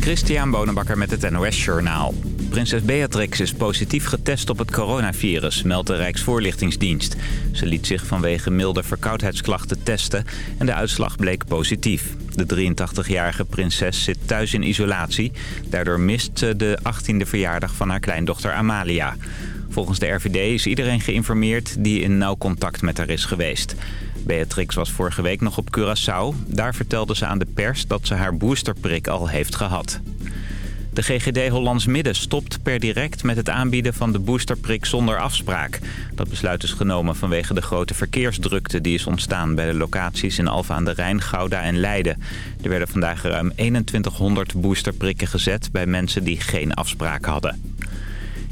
Christian Bonenbakker met het NOS Journaal. Prinses Beatrix is positief getest op het coronavirus, meldt de Rijksvoorlichtingsdienst. Ze liet zich vanwege milde verkoudheidsklachten testen en de uitslag bleek positief. De 83-jarige prinses zit thuis in isolatie. Daardoor mist ze de 18e verjaardag van haar kleindochter Amalia. Volgens de RVD is iedereen geïnformeerd die in nauw contact met haar is geweest. Beatrix was vorige week nog op Curaçao. Daar vertelde ze aan de pers dat ze haar boosterprik al heeft gehad. De GGD Hollands Midden stopt per direct met het aanbieden van de boosterprik zonder afspraak. Dat besluit is genomen vanwege de grote verkeersdrukte die is ontstaan bij de locaties in Alfa aan de Rijn, Gouda en Leiden. Er werden vandaag ruim 2100 boosterprikken gezet bij mensen die geen afspraak hadden.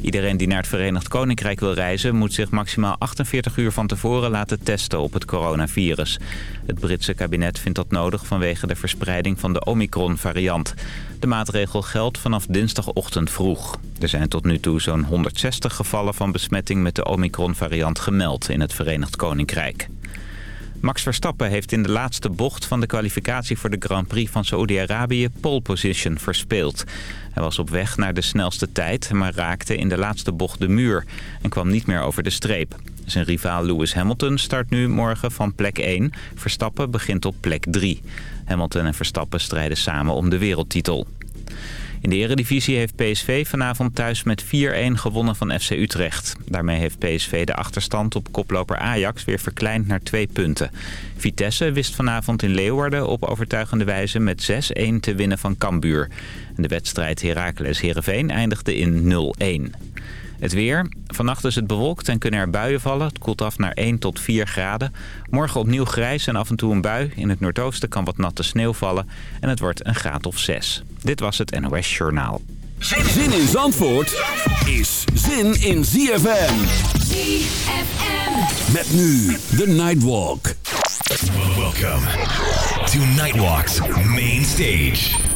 Iedereen die naar het Verenigd Koninkrijk wil reizen... moet zich maximaal 48 uur van tevoren laten testen op het coronavirus. Het Britse kabinet vindt dat nodig vanwege de verspreiding van de Omicron-variant. De maatregel geldt vanaf dinsdagochtend vroeg. Er zijn tot nu toe zo'n 160 gevallen van besmetting met de Omicron-variant gemeld in het Verenigd Koninkrijk. Max Verstappen heeft in de laatste bocht van de kwalificatie voor de Grand Prix van Saoedi-Arabië pole position verspeeld. Hij was op weg naar de snelste tijd, maar raakte in de laatste bocht de muur en kwam niet meer over de streep. Zijn rivaal Lewis Hamilton start nu morgen van plek 1. Verstappen begint op plek 3. Hamilton en Verstappen strijden samen om de wereldtitel. In de eredivisie heeft PSV vanavond thuis met 4-1 gewonnen van FC Utrecht. Daarmee heeft PSV de achterstand op koploper Ajax weer verkleind naar twee punten. Vitesse wist vanavond in Leeuwarden op overtuigende wijze met 6-1 te winnen van Cambuur. De wedstrijd Heracles-Herenveen eindigde in 0-1. Het weer. Vannacht is het bewolkt en kunnen er buien vallen. Het koelt af naar 1 tot 4 graden. Morgen opnieuw grijs en af en toe een bui. In het noordoosten kan wat natte sneeuw vallen. En het wordt een graad of 6. Dit was het NOS Journaal. Zin in Zandvoort is zin in ZFM. ZFM. Met nu de Nightwalk. Welcome to Nightwalk's main stage.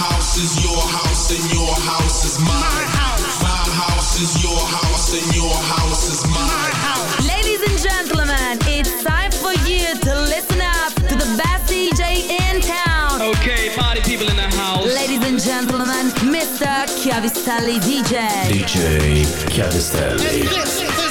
My house. Is your house and your house is mine. My house. My house is your house and your house is mine. Ladies and gentlemen, it's time for you to listen up to the best DJ in town. Okay, party people in the house. Ladies and gentlemen, Mr. Chiavistelli DJ. DJ Chiavistelli.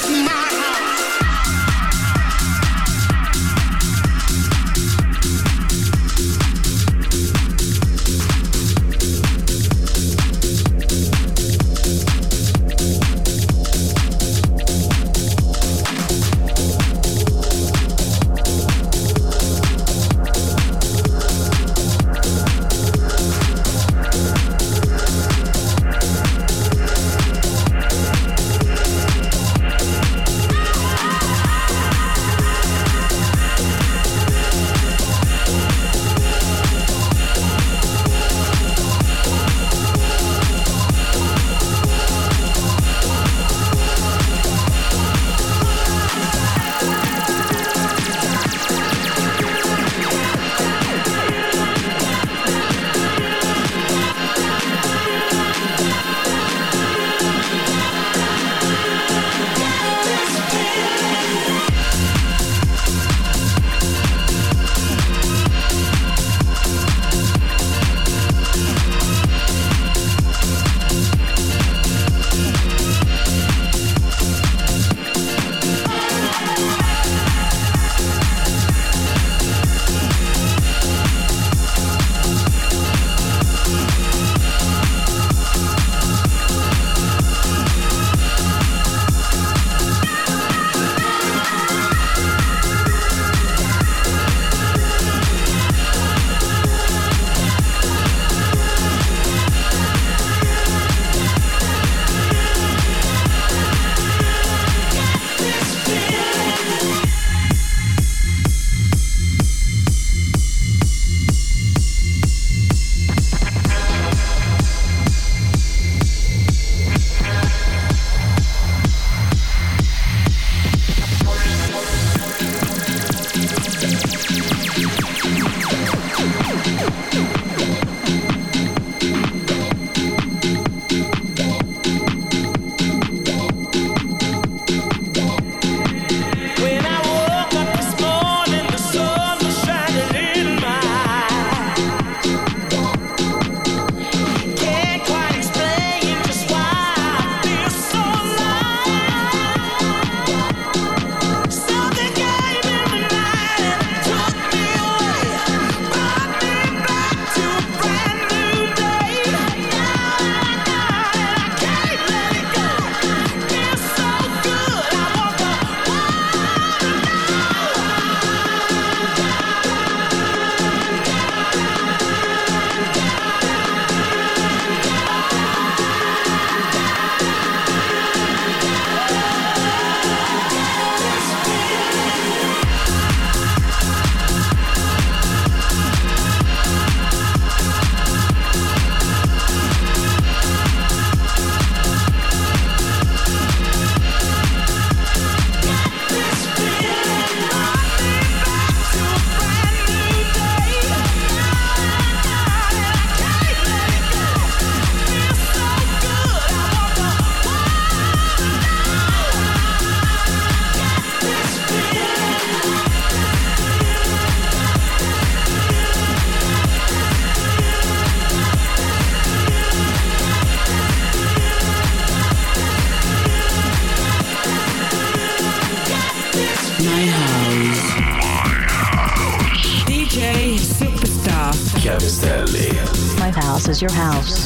Your house,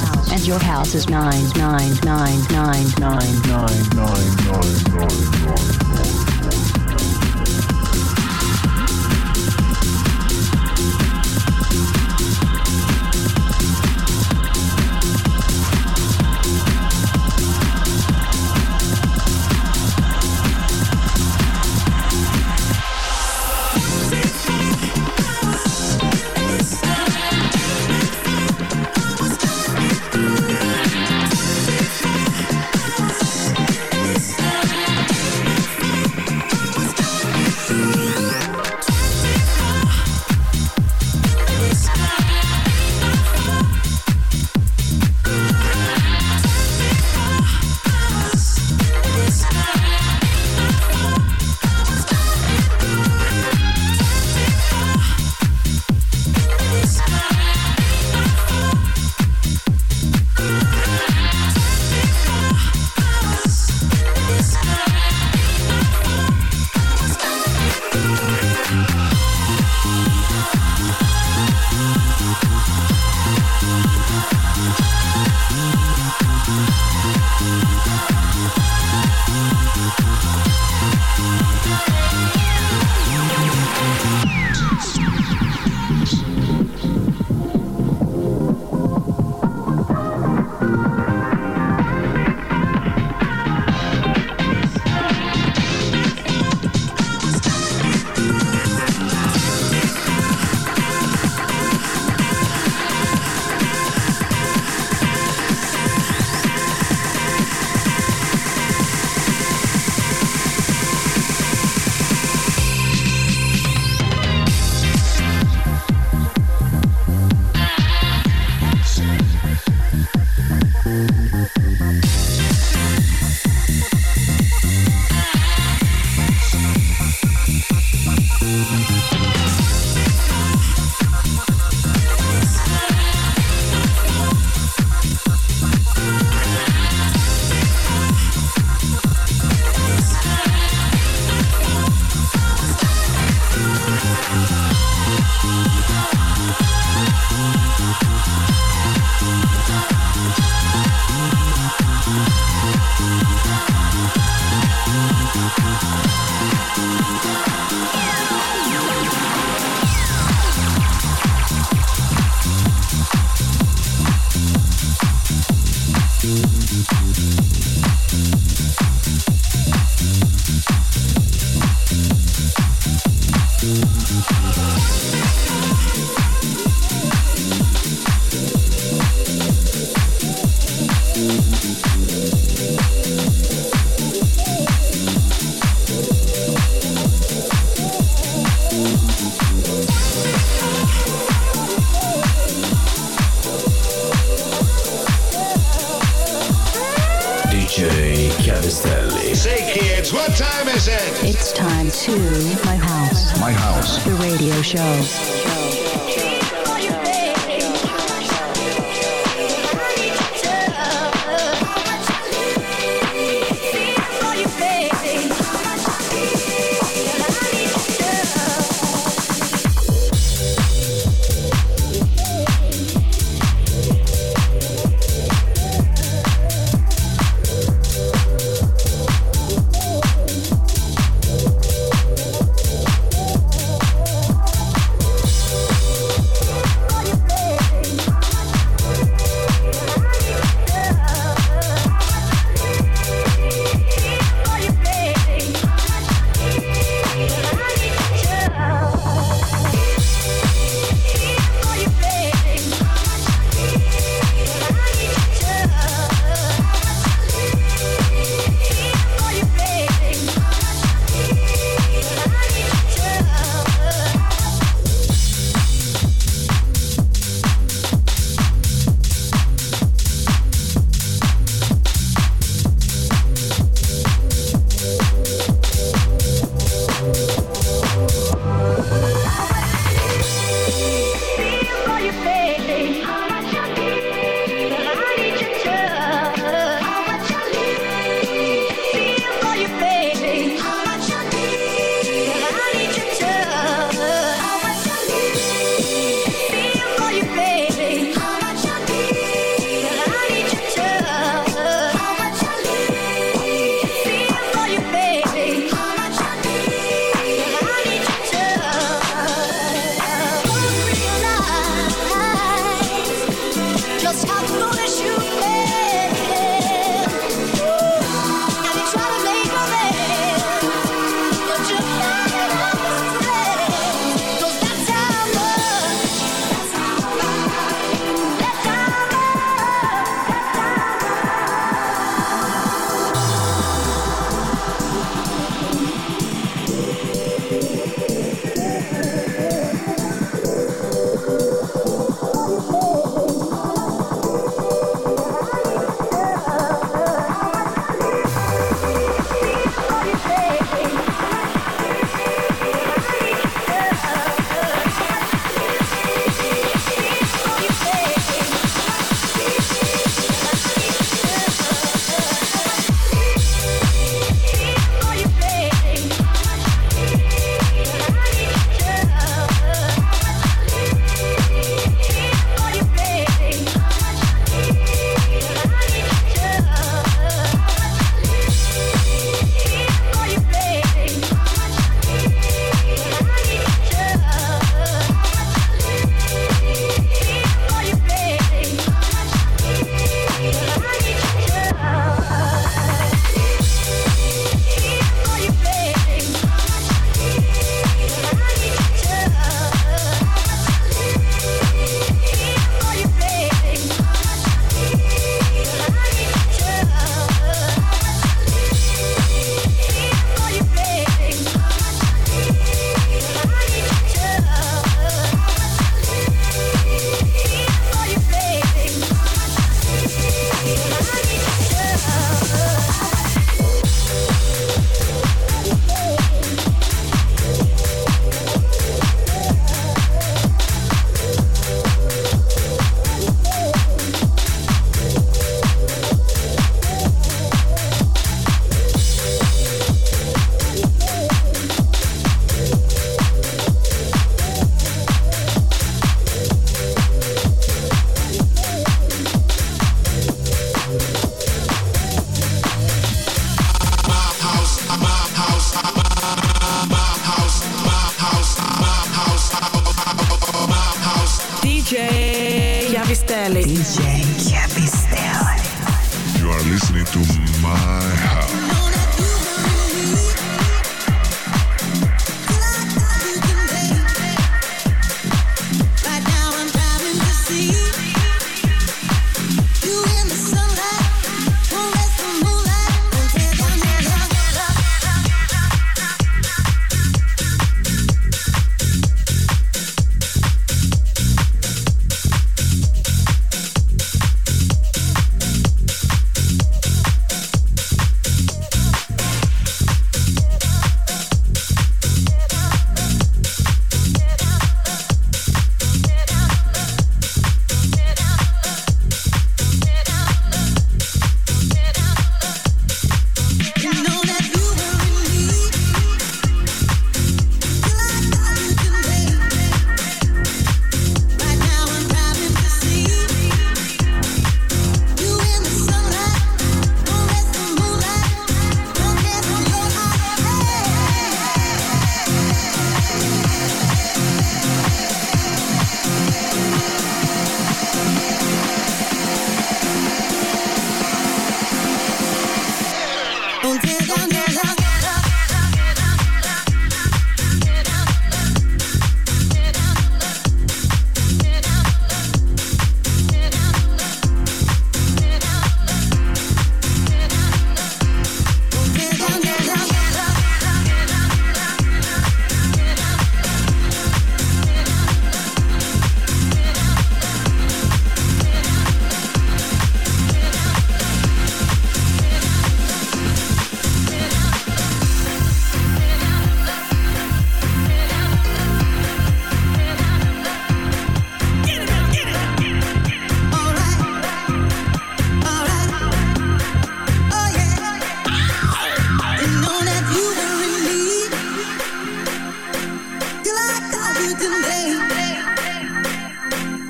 show.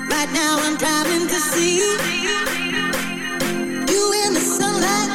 Right now I'm driving to see you in the sunlight.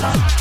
Love.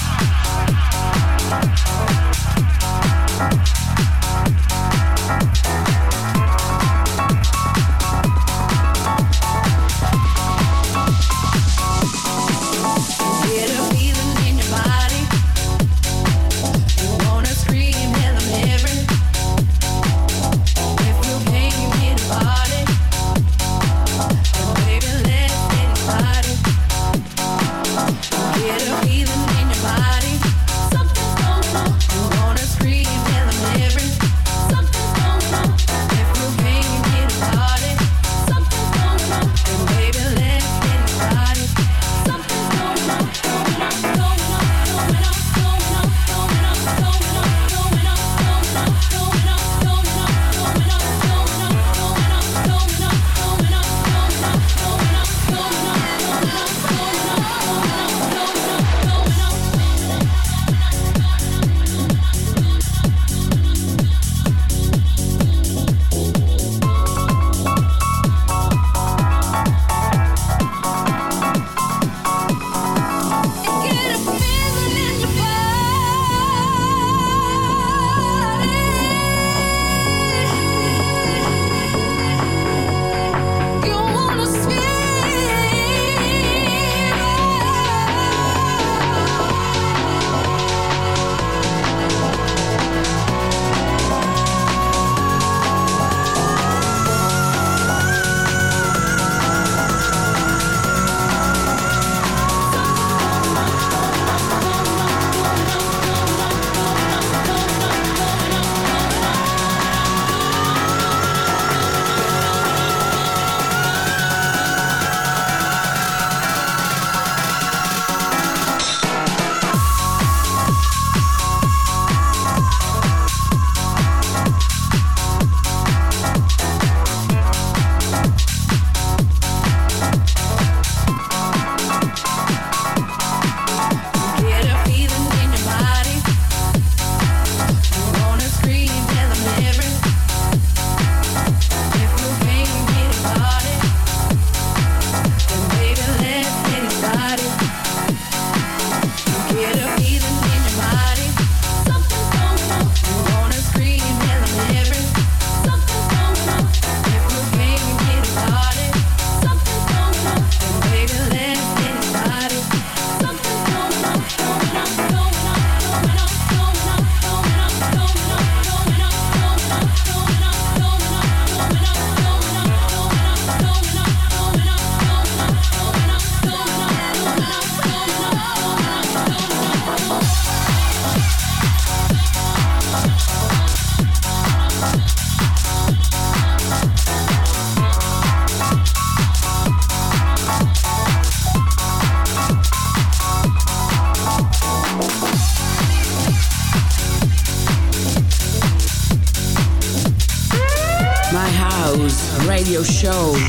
Soul.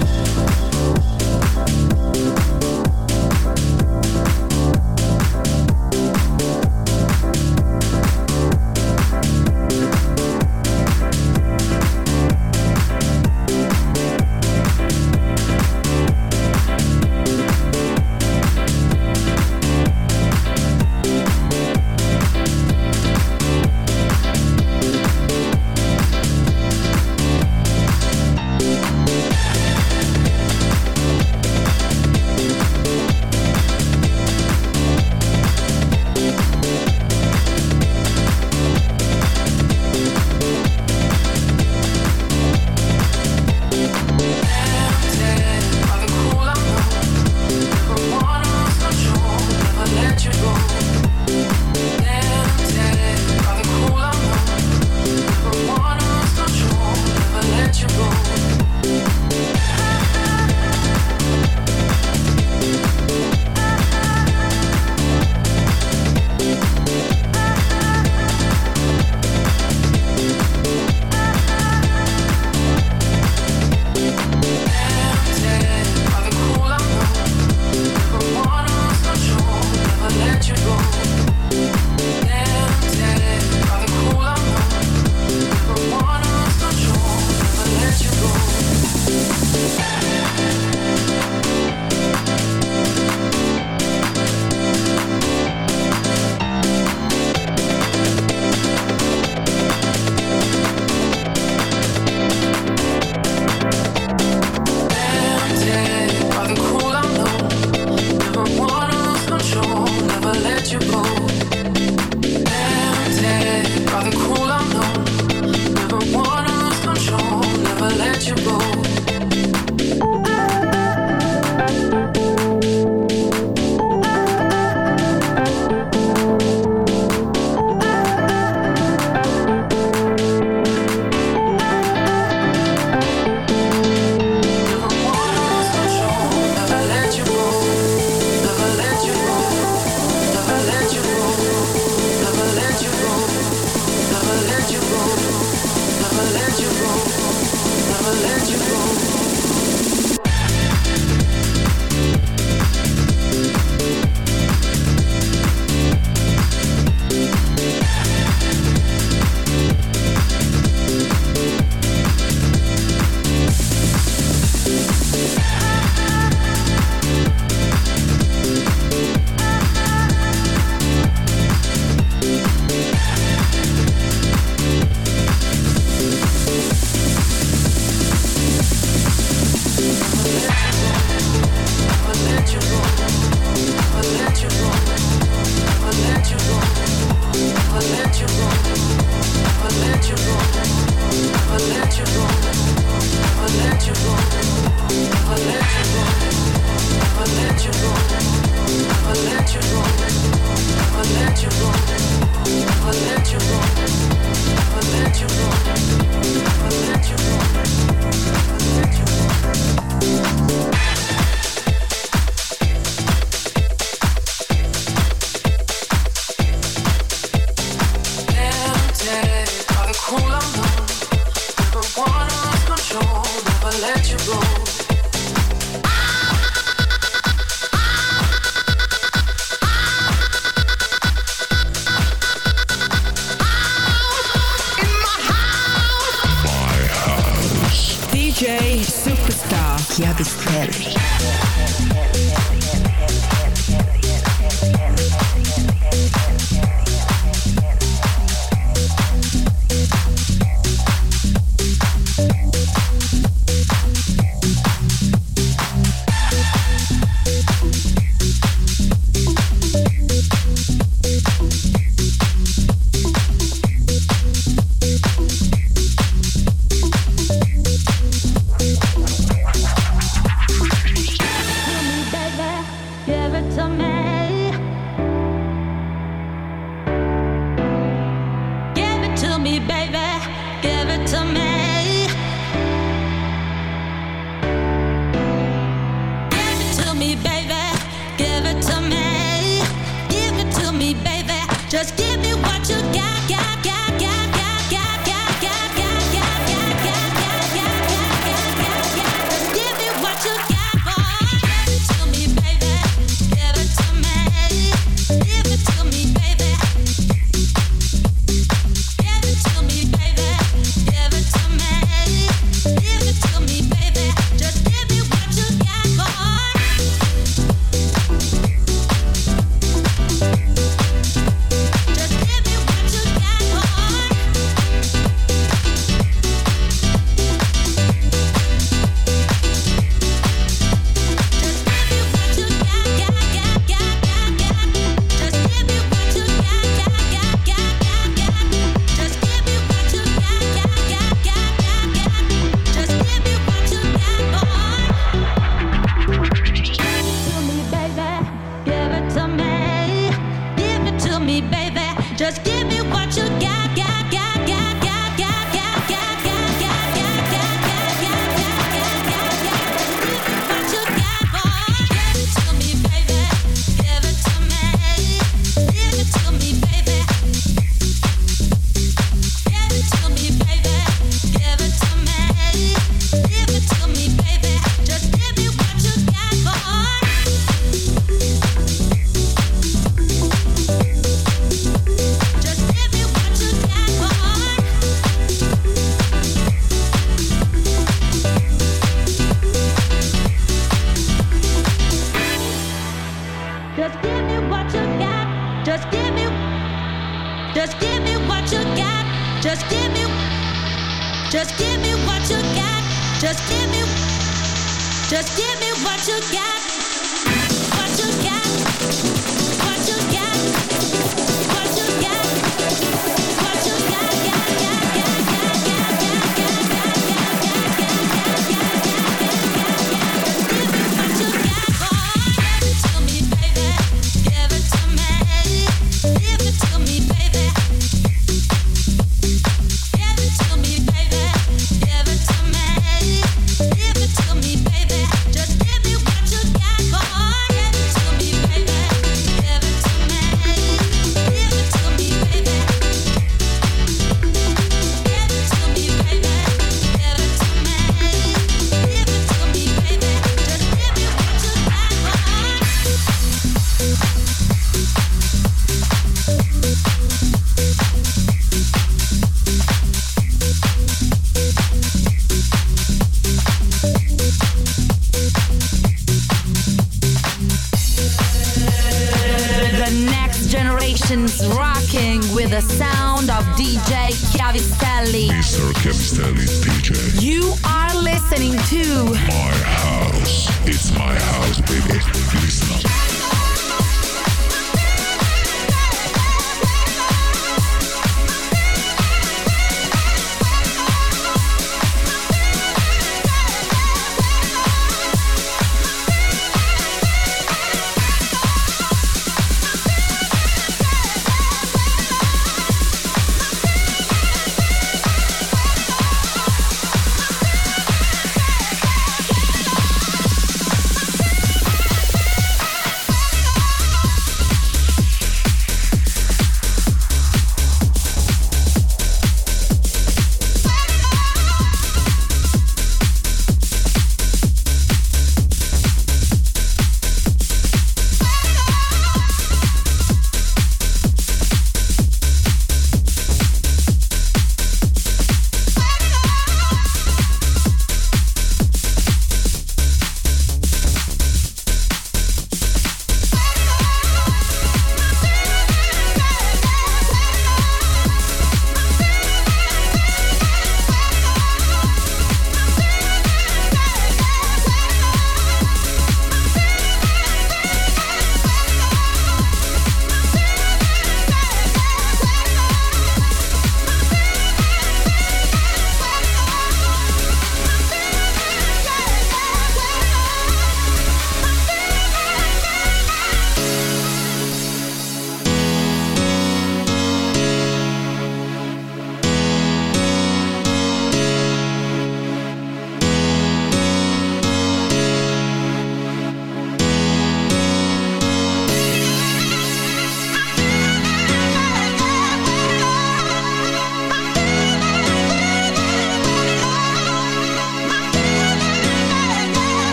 Stanley's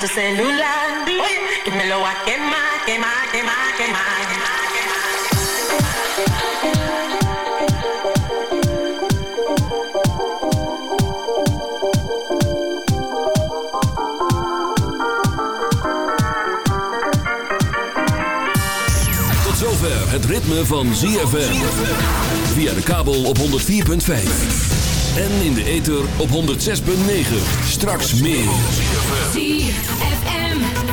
Tu celular. Que me lo a quemar, quemar, quemar, quemar. Tot zover het ritme van ZFM. Via de kabel op 104.5. En in de ether op 106.9. Straks meer.